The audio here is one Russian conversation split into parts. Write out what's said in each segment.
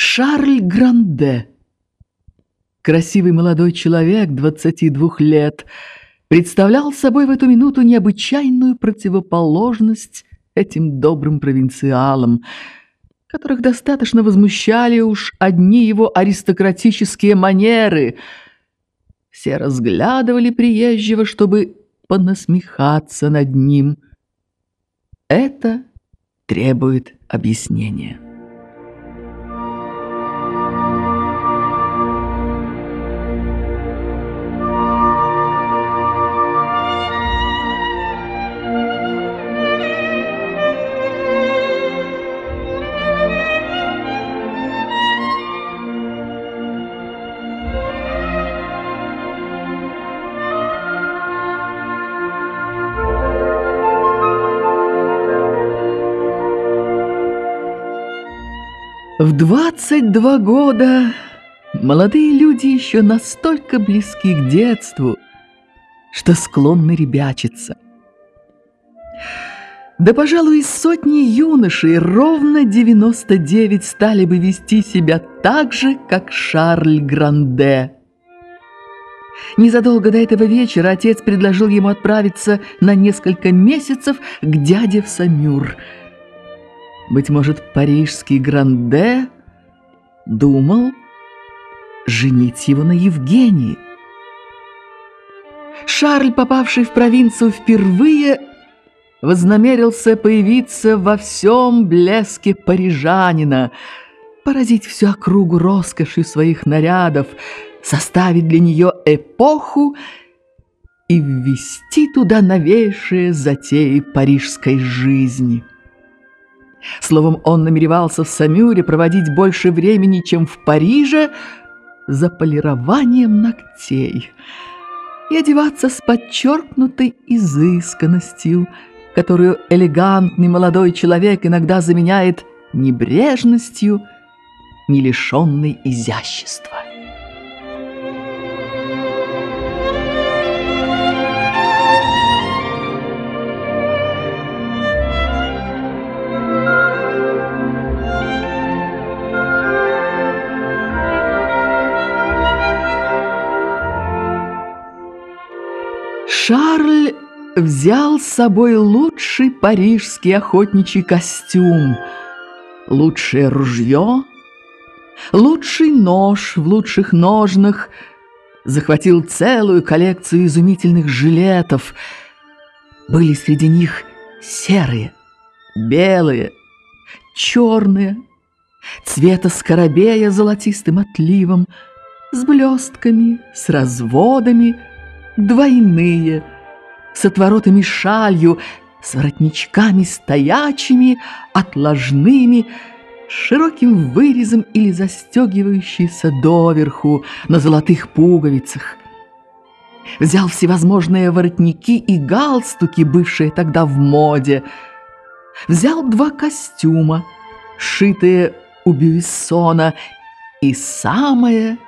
Шарль Гранде, красивый молодой человек 22 лет, представлял собой в эту минуту необычайную противоположность этим добрым провинциалам, которых достаточно возмущали уж одни его аристократические манеры. Все разглядывали приезжего, чтобы понасмехаться над ним. Это требует объяснения. В 22 года молодые люди еще настолько близки к детству, что склонны ребячиться. Да, пожалуй, сотни юношей ровно 99 стали бы вести себя так же, как Шарль Гранде. Незадолго до этого вечера отец предложил ему отправиться на несколько месяцев к дяде в Самюр – быть может, парижский Гранде думал женить его на Евгении. Шарль, попавший в провинцию впервые, вознамерился появиться во всем блеске парижанина, поразить всю округу роскошью своих нарядов, составить для нее эпоху и ввести туда новейшие затеи парижской жизни. Словом, он намеревался в Самюре проводить больше времени, чем в Париже, за полированием ногтей и одеваться с подчеркнутой изысканностью, которую элегантный молодой человек иногда заменяет небрежностью, не лишенной изящества. Шарль взял с собой лучший парижский охотничий костюм, лучшее ружье, лучший нож в лучших ножнах, захватил целую коллекцию изумительных жилетов. Были среди них серые, белые, черные, цвета скоробея золотистым отливом, с блестками, с разводами, двойные, с отворотами шалью, с воротничками стоячими, отложными, широким вырезом или застегивающийся доверху на золотых пуговицах. Взял всевозможные воротники и галстуки, бывшие тогда в моде. Взял два костюма, шитые у Бюйсона, и самое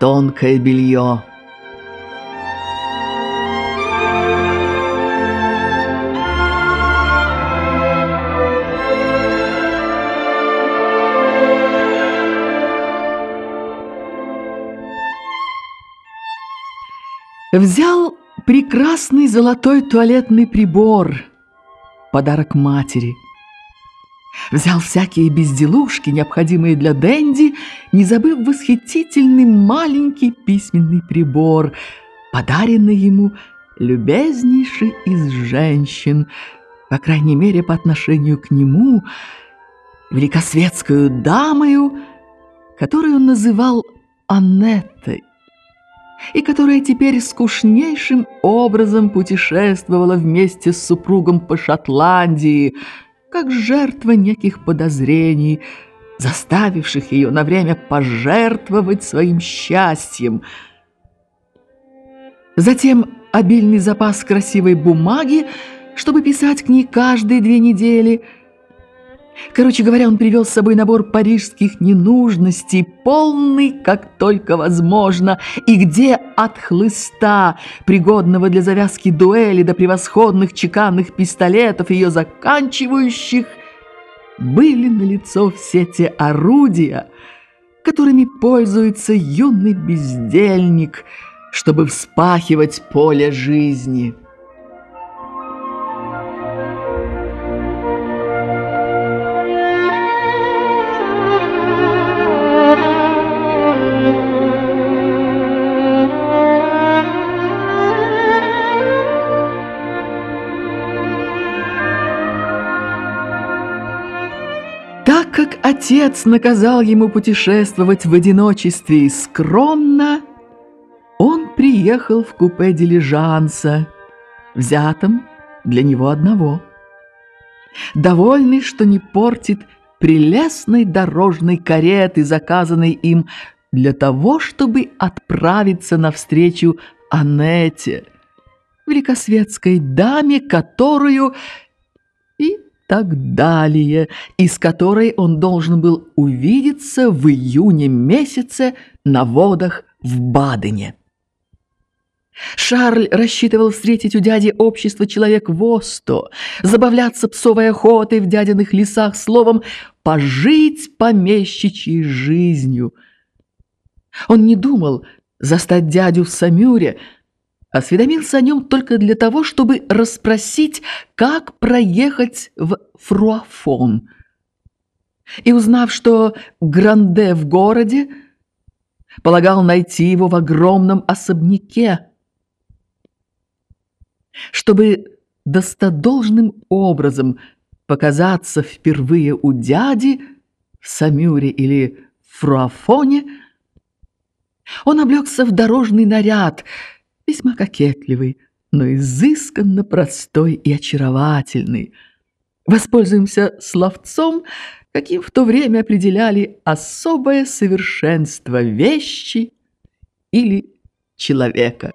тонкое белье — Взял прекрасный золотой туалетный прибор, подарок матери. Взял всякие безделушки, необходимые для Дэнди, не забыв восхитительный маленький письменный прибор, подаренный ему любезнейший из женщин, по крайней мере, по отношению к нему, великосветскую дамою, которую он называл Аннеттой и которая теперь скучнейшим образом путешествовала вместе с супругом по Шотландии, как жертва неких подозрений, заставивших ее на время пожертвовать своим счастьем. Затем обильный запас красивой бумаги, чтобы писать к ней каждые две недели – Короче говоря, он привел с собой набор парижских ненужностей, полный, как только возможно, и где от хлыста, пригодного для завязки дуэли до превосходных чеканных пистолетов, ее заканчивающих, были налицо все те орудия, которыми пользуется юный бездельник, чтобы вспахивать поле жизни. Отец наказал ему путешествовать в одиночестве и скромно, он приехал в купе дилижанса, взятом для него одного. Довольный, что не портит прелестной дорожной кареты, заказанной им для того, чтобы отправиться навстречу Анете, великосветской даме, которую и так далее, из которой он должен был увидеться в июне месяце на водах в Бадене. Шарль рассчитывал встретить у дяди общество человек в сто, забавляться псовой охотой в дядиных лесах, словом, пожить помещичьей жизнью. Он не думал застать дядю в Самюре, осведомился о нем только для того, чтобы расспросить, как проехать в Фруафон. И узнав, что Гранде в городе, полагал найти его в огромном особняке, чтобы достодолжным образом показаться впервые у дяди в Самюре или Фруафоне, он облегся в дорожный наряд – весьма кокетливый, но изысканно простой и очаровательный. Воспользуемся словцом, каким в то время определяли особое совершенство вещи или человека.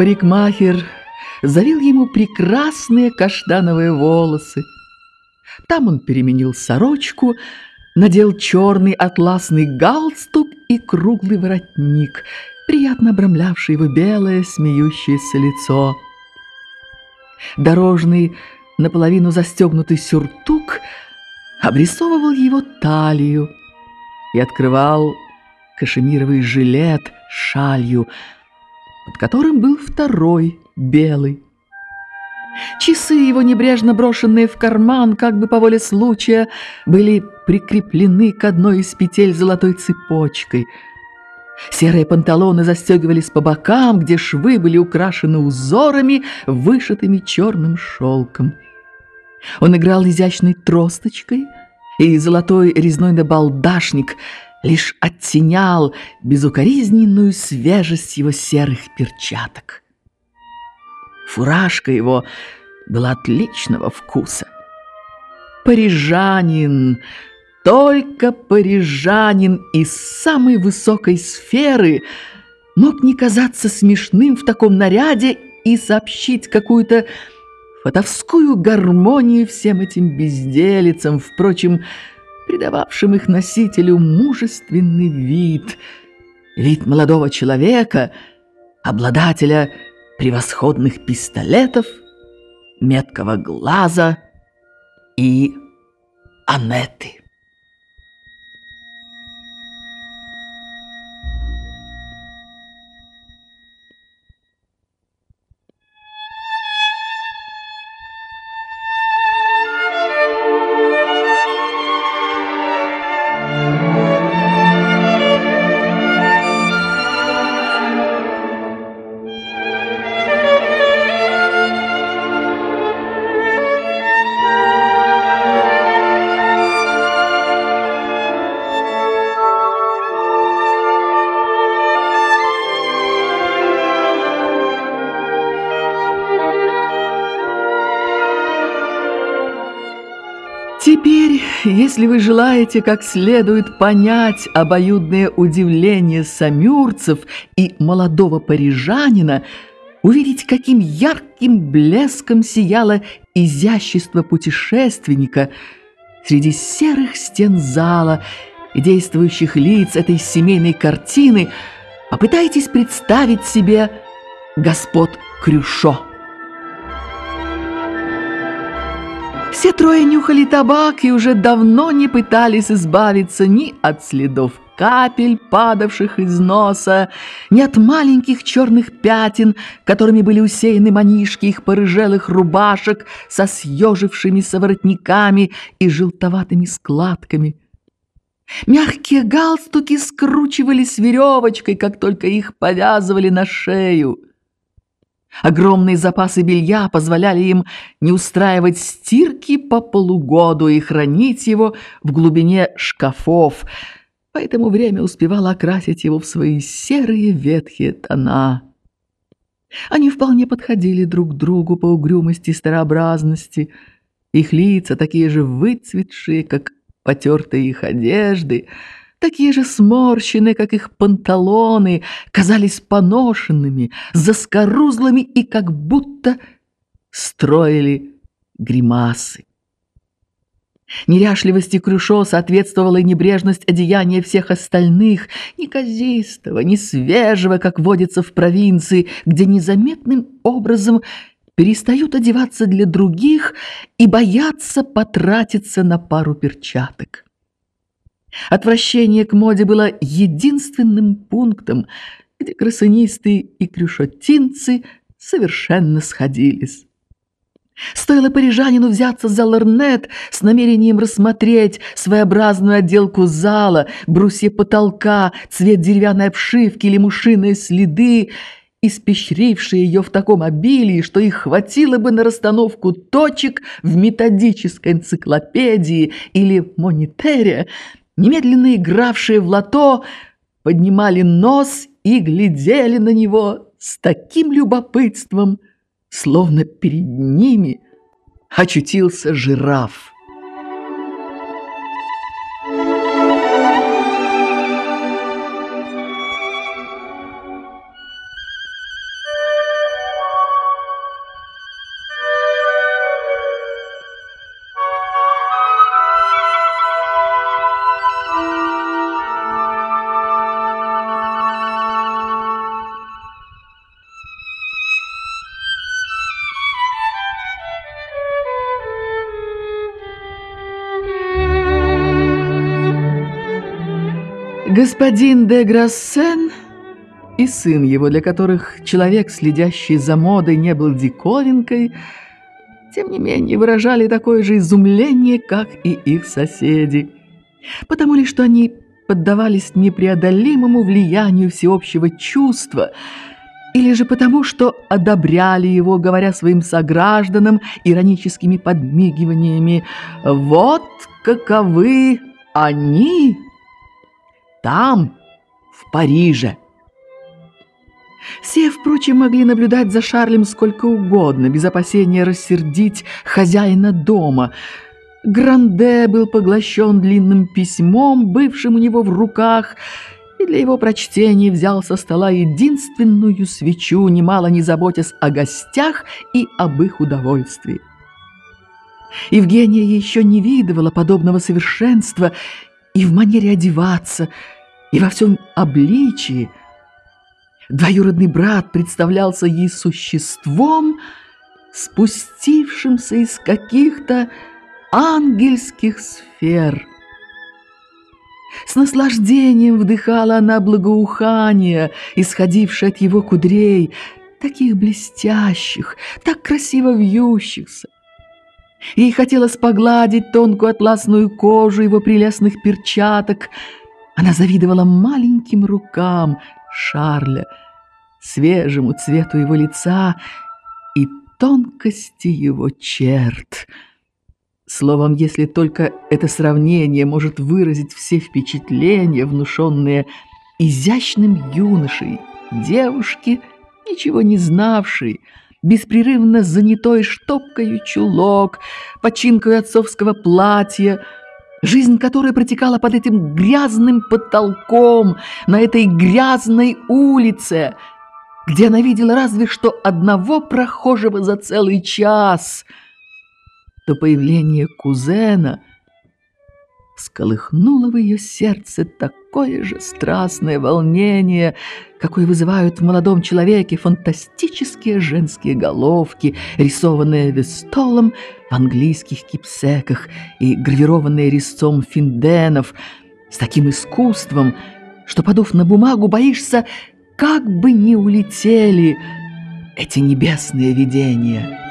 Парикмахер завил ему прекрасные каштановые волосы. Там он переменил сорочку, надел черный атласный галстук и круглый воротник, приятно обрамлявший его белое смеющееся лицо. Дорожный, наполовину застегнутый сюртук обрисовывал его талию и открывал кашемировый жилет шалью, под которым был второй, белый. Часы его, небрежно брошенные в карман, как бы по воле случая, были прикреплены к одной из петель золотой цепочкой. Серые панталоны застегивались по бокам, где швы были украшены узорами, вышитыми черным шелком. Он играл изящной тросточкой, и золотой резной набалдашник — лишь оттенял безукоризненную свежесть его серых перчаток. Фуражка его была отличного вкуса. Парижанин, только парижанин из самой высокой сферы мог не казаться смешным в таком наряде и сообщить какую-то фатовскую гармонию всем этим безделицам, впрочем, придававшим их носителю мужественный вид, вид молодого человека, обладателя превосходных пистолетов, меткого глаза и анеты. Если вы желаете как следует понять обоюдное удивление самюрцев и молодого парижанина, увидеть, каким ярким блеском сияло изящество путешественника среди серых стен зала и действующих лиц этой семейной картины, попытайтесь представить себе господ Крюшо. Все трое нюхали табак и уже давно не пытались избавиться ни от следов капель, падавших из носа, ни от маленьких черных пятен, которыми были усеяны манишки их порыжелых рубашек со съежившимися воротниками и желтоватыми складками. Мягкие галстуки скручивались веревочкой, как только их повязывали на шею. Огромные запасы белья позволяли им не устраивать стирки по полугоду и хранить его в глубине шкафов, поэтому время успевало окрасить его в свои серые ветхие тона. Они вполне подходили друг другу по угрюмости и старообразности. Их лица такие же выцветшие, как потертые их одежды — такие же сморщенные, как их панталоны, казались поношенными, заскорузлыми и как будто строили гримасы. Неряшливости Крюшо соответствовала и небрежность одеяния всех остальных, неказистого, не свежего, как водится в провинции, где незаметным образом перестают одеваться для других и боятся потратиться на пару перчаток. Отвращение к моде было единственным пунктом, где красонисты и крюшотинцы совершенно сходились. Стоило парижанину взяться за лорнет с намерением рассмотреть своеобразную отделку зала, брусья потолка, цвет деревянной обшивки или мушиные следы, испещрившие ее в таком обилии, что их хватило бы на расстановку точек в методической энциклопедии или монитере, немедленно игравшие в лото, поднимали нос и глядели на него с таким любопытством, словно перед ними очутился жираф. Господин де Грассен и сын его, для которых человек, следящий за модой, не был диковинкой, тем не менее выражали такое же изумление, как и их соседи, потому ли, что они поддавались непреодолимому влиянию всеобщего чувства, или же потому, что одобряли его, говоря своим согражданам ироническими подмигиваниями «Вот каковы они!» Там, в Париже. Все, впрочем, могли наблюдать за Шарлем сколько угодно, без опасения рассердить хозяина дома. Гранде был поглощен длинным письмом, бывшим у него в руках, и для его прочтения взял со стола единственную свечу, немало не заботясь о гостях и об их удовольствии. Евгения еще не видывала подобного совершенства и в манере одеваться, и во всем обличии. Двоюродный брат представлялся ей существом, спустившимся из каких-то ангельских сфер. С наслаждением вдыхала она благоухание, исходившее от его кудрей, таких блестящих, так красиво вьющихся. Ей хотелось погладить тонкую атласную кожу его прелестных перчаток. Она завидовала маленьким рукам Шарля, свежему цвету его лица и тонкости его черт. Словом, если только это сравнение может выразить все впечатления, внушенные изящным юношей, девушки, ничего не знавшей, беспрерывно занятой штопкою чулок, починкой отцовского платья, жизнь которой протекала под этим грязным потолком, на этой грязной улице, где она видела разве что одного прохожего за целый час, то появление кузена — сколыхнуло в ее сердце такое же страстное волнение, какое вызывают в молодом человеке фантастические женские головки, рисованные Вестолом в английских кипсеках и гравированные резцом финденов с таким искусством, что, подув на бумагу, боишься, как бы не улетели эти небесные видения».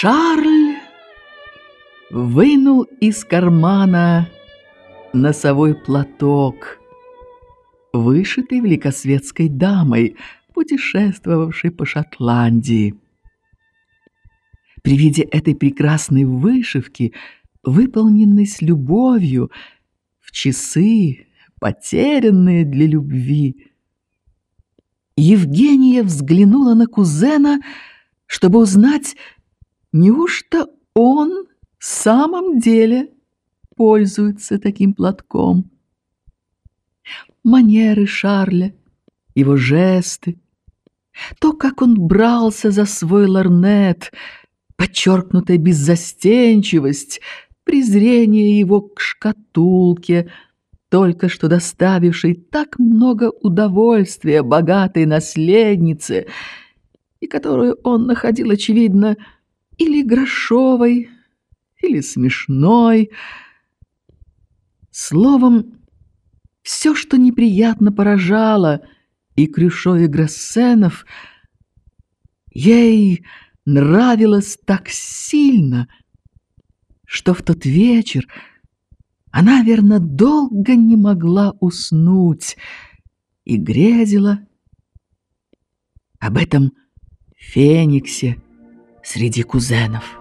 Шарль вынул из кармана носовой платок, вышитый великосветской дамой, путешествовавшей по Шотландии. При виде этой прекрасной вышивки, выполненной с любовью, в часы, потерянные для любви, Евгения взглянула на кузена, чтобы узнать, Неужто он в самом деле пользуется таким платком? Манеры Шарля, его жесты, то, как он брался за свой ларнет, подчеркнутая беззастенчивость, презрение его к шкатулке, только что доставившей так много удовольствия богатой наследнице, и которую он находил, очевидно, или грошовой, или смешной. Словом, все, что неприятно поражало и Крюшо, и Грассенов, ей нравилось так сильно, что в тот вечер она, верно, долго не могла уснуть и грезила об этом фениксе, среди кузенов.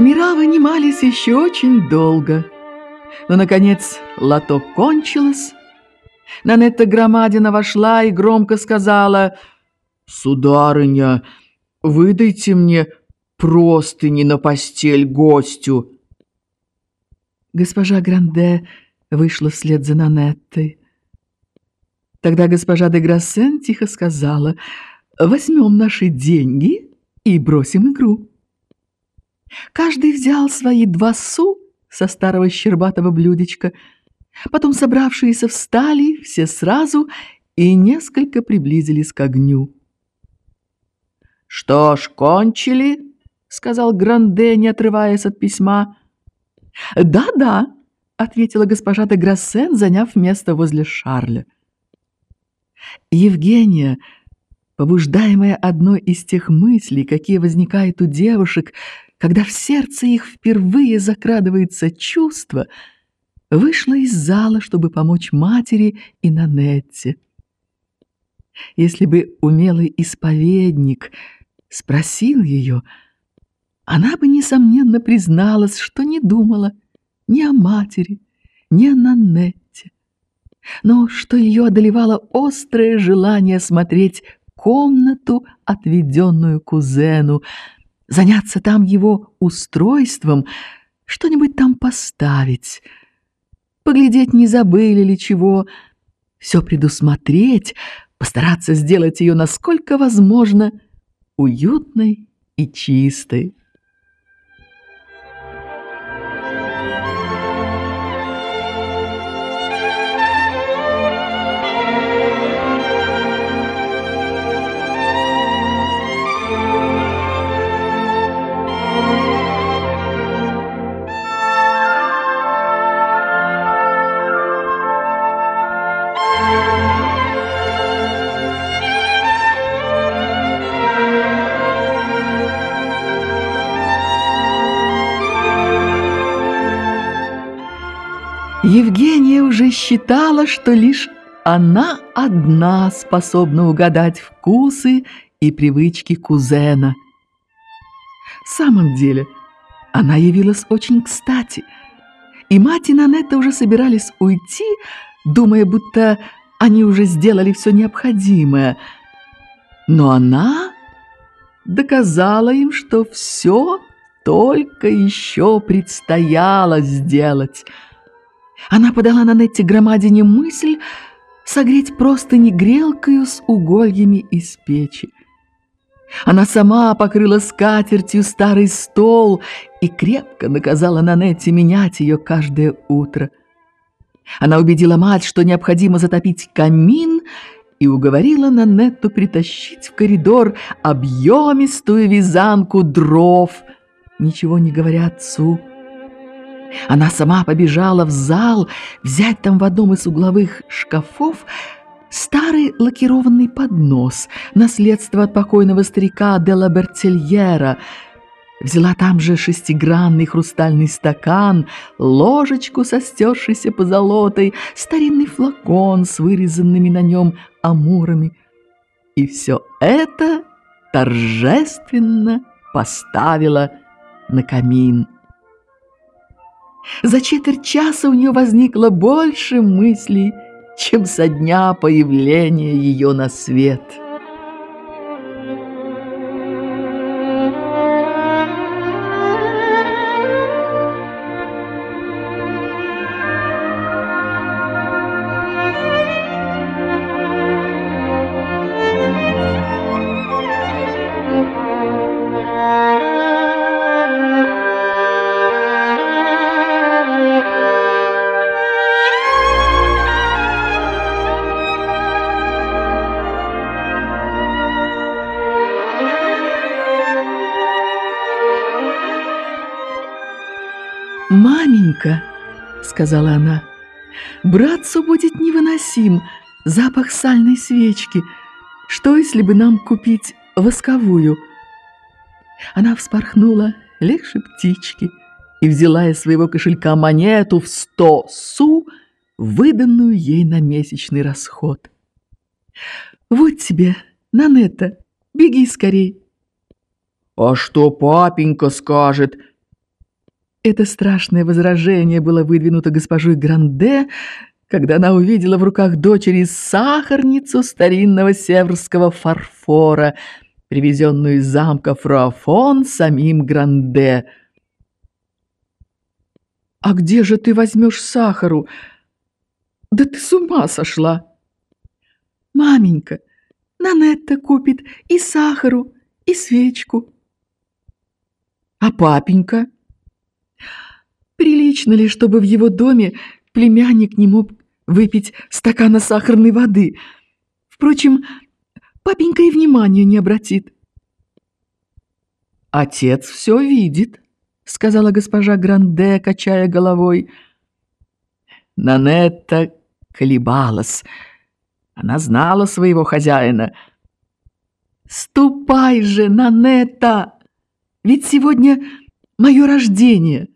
Номера вынимались еще очень долго. Но, наконец, лото кончилось. Нанетта Громадина вошла и громко сказала, «Сударыня, выдайте мне простыни на постель гостю». Госпожа Гранде вышла вслед за Нанеттой. Тогда госпожа де Грассен тихо сказала, «Возьмем наши деньги и бросим игру». Каждый взял свои два су со старого щербатого блюдечка. Потом собравшиеся встали все сразу и несколько приблизились к огню. «Что ж, кончили?» сказал Гранде, не отрываясь от письма. «Да-да», — ответила госпожа де Грассен, заняв место возле Шарля. Евгения, побуждаемая одной из тех мыслей, какие возникают у девушек, когда в сердце их впервые закрадывается чувство, вышла из зала, чтобы помочь матери и Нанетте. Если бы умелый исповедник спросил ее, она бы, несомненно, призналась, что не думала ни о матери, ни о Нанетте, но что ее одолевало острое желание смотреть комнату, отведенную кузену, заняться там его устройством, что-нибудь там поставить, поглядеть, не забыли ли чего, все предусмотреть, постараться сделать ее, насколько возможно, уютной и чистой. Евгения уже считала, что лишь она одна способна угадать вкусы и привычки кузена. В самом деле, она явилась очень кстати, и мать и Нанетта уже собирались уйти, думая, будто они уже сделали все необходимое. Но она доказала им, что все только еще предстояло сделать – она подала на Нетти громадине мысль согреть просто не грелкою с угольями из печи. Она сама покрыла скатертью старый стол и крепко наказала Нанетти менять ее каждое утро. Она убедила мать, что необходимо затопить камин, и уговорила Нанетту притащить в коридор объемистую вязанку дров, ничего не говоря отцу. Она сама побежала в зал взять там в одном из угловых шкафов старый лакированный поднос, наследство от покойного старика Делла Бертельера. Взяла там же шестигранный хрустальный стакан, ложечку со стершейся позолотой, старинный флакон с вырезанными на нем амурами. И все это торжественно поставила на камин. За четверть часа у нее возникло больше мыслей, чем со дня появления ее на свет. «Маменька», — сказала она, — «братцу будет невыносим запах сальной свечки. Что, если бы нам купить восковую?» Она вспорхнула легче птички и взяла из своего кошелька монету в сто су, выданную ей на месячный расход. «Вот тебе, Нанетта, беги скорей!» «А что папенька скажет?» Это страшное возражение было выдвинуто госпожой Гранде, когда она увидела в руках дочери сахарницу старинного северского фарфора, привезенную из замка Фруафон самим Гранде. «А где же ты возьмешь сахару? Да ты с ума сошла!» «Маменька, Нанетта купит и сахару, и свечку». «А папенька?» Прилично ли, чтобы в его доме племянник не мог выпить стакана сахарной воды? Впрочем, папенька и внимания не обратит. Отец все видит, сказала госпожа Гранде, качая головой. Нанетта колебалась. Она знала своего хозяина. «Ступай же, Нанетта! Ведь сегодня мое рождение!»